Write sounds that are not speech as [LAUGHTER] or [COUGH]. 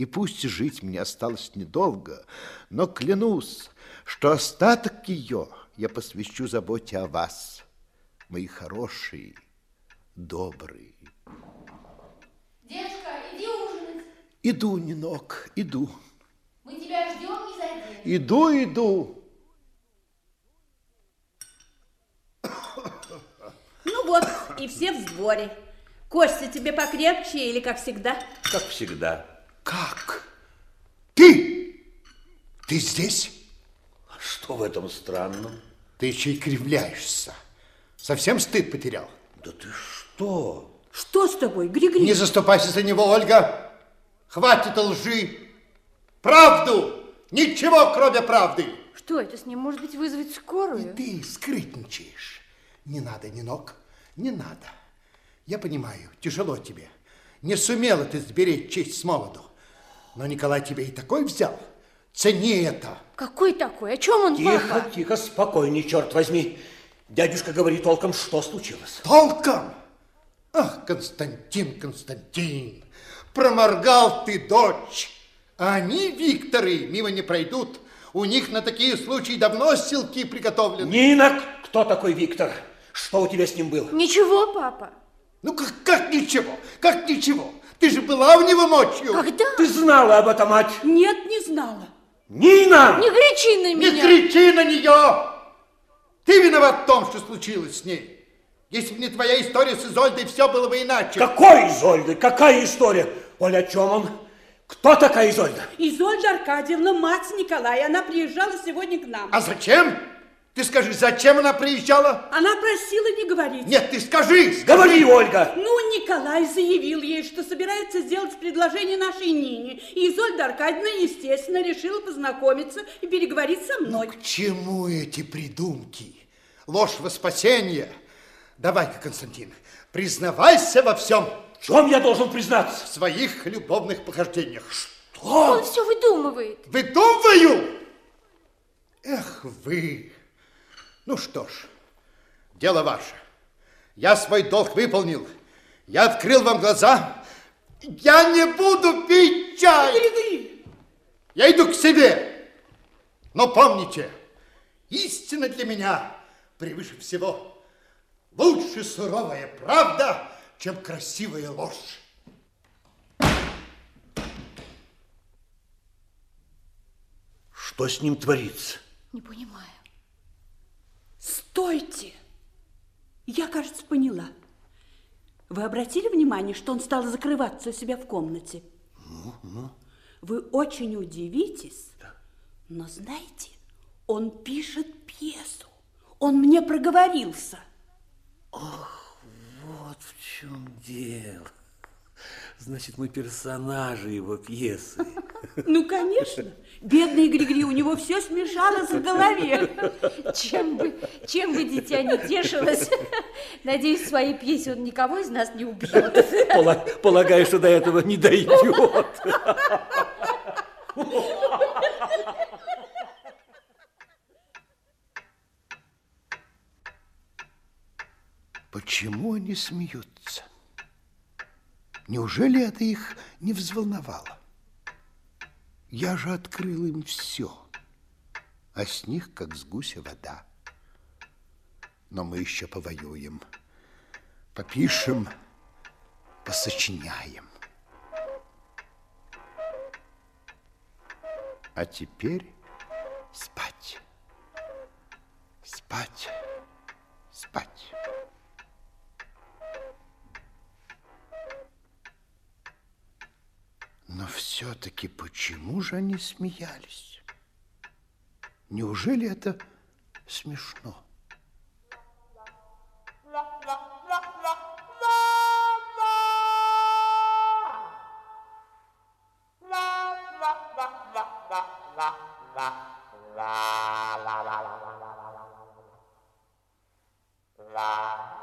И пусть жить мне осталось недолго, но клянусь, что остаток ее я посвящу заботе о вас, мои хорошие, добрые. Дедушка, иди ужинать. Иду, Нинок, иду. Мы тебя ждем, не зайдем. Иду, иду. Ну вот, и все в сборе. Костя тебе покрепче или как всегда? Как всегда. Как? Ты? Ты здесь? А что в этом странном? Ты еще и кривляешься. Совсем стыд потерял? Да ты что? Что с тобой, Григорий? Не заступайся за него, Ольга. Хватит лжи. Правду. Ничего, кроме правды. Что это с ним? Может быть, вызвать скорую? Ты скрытничаешь. Не надо, Нинок, не надо. Я понимаю, тяжело тебе. Не сумела ты сберечь честь с молоду. Но Николай тебя и такой взял. Цени это. Какой такой? О чем он, Тихо, папа? тихо, спокойней, черт возьми. Дядюшка говорит толком, что случилось. Толком? Ах, Константин, Константин, проморгал ты дочь. А они, Викторы, мимо не пройдут. У них на такие случаи давно селки приготовлены. Нина, кто такой Виктор? Что у тебя с ним было? Ничего, папа. Ну как, как ничего, как ничего? Ты же была у него ночью. Когда? Ты знала об этом, мать? Нет, не знала. Нина! Не кричи на Не меня. кричи на нее! Ты виноват в том, что случилось с ней. Если бы не твоя история с Изольдой, все было бы иначе. Какой Изольды? Какая история? Оля, о чем он? Кто такая Изольда? Изольда Аркадьевна, мать Николая, она приезжала сегодня к нам. А зачем? Ты скажи, зачем она приезжала? Она просила не говорить. Нет, ты скажи, скажи. Говори, Ольга! Ну, Николай заявил ей, что собирается сделать предложение нашей Нине. И Изольда Аркадьевна, естественно, решила познакомиться и переговорить со мной. К чему эти придумки? Ложь во спасение. Давай-ка, Константин, признавайся во всем В чем я должен признаться? в своих любовных похождениях. Он все выдумывает. Выдумываю? Эх вы! Ну что ж, дело ваше. Я свой долг выполнил. Я открыл вам глаза. Я не буду пить чай. Я иду к себе. Но помните, истина для меня превыше всего. Лучше суровая правда, чем красивая ложь. Что с ним творится? Не понимаю. Стойте! Я, кажется, поняла. Вы обратили внимание, что он стал закрываться у себя в комнате? Вы очень удивитесь, но знаете, он пишет пьесу. Он мне проговорился. Вот в чем дело. Значит, мы персонажи его пьесы. [LAUGHS] Ну, конечно. Бедный Григорий, у него все смешалось в голове. Чем бы, чем бы дитя не тешилось, надеюсь, в своей пьесе он никого из нас не убьет. Пола- Полагаю, что до этого не дойдет. Почему они смеются? Неужели это их не взволновало? Я же открыл им все, а с них, как с гуся, вода. Но мы еще повоюем, попишем, посочиняем. А теперь спать, спать. все-таки почему же они смеялись? Неужели это смешно? la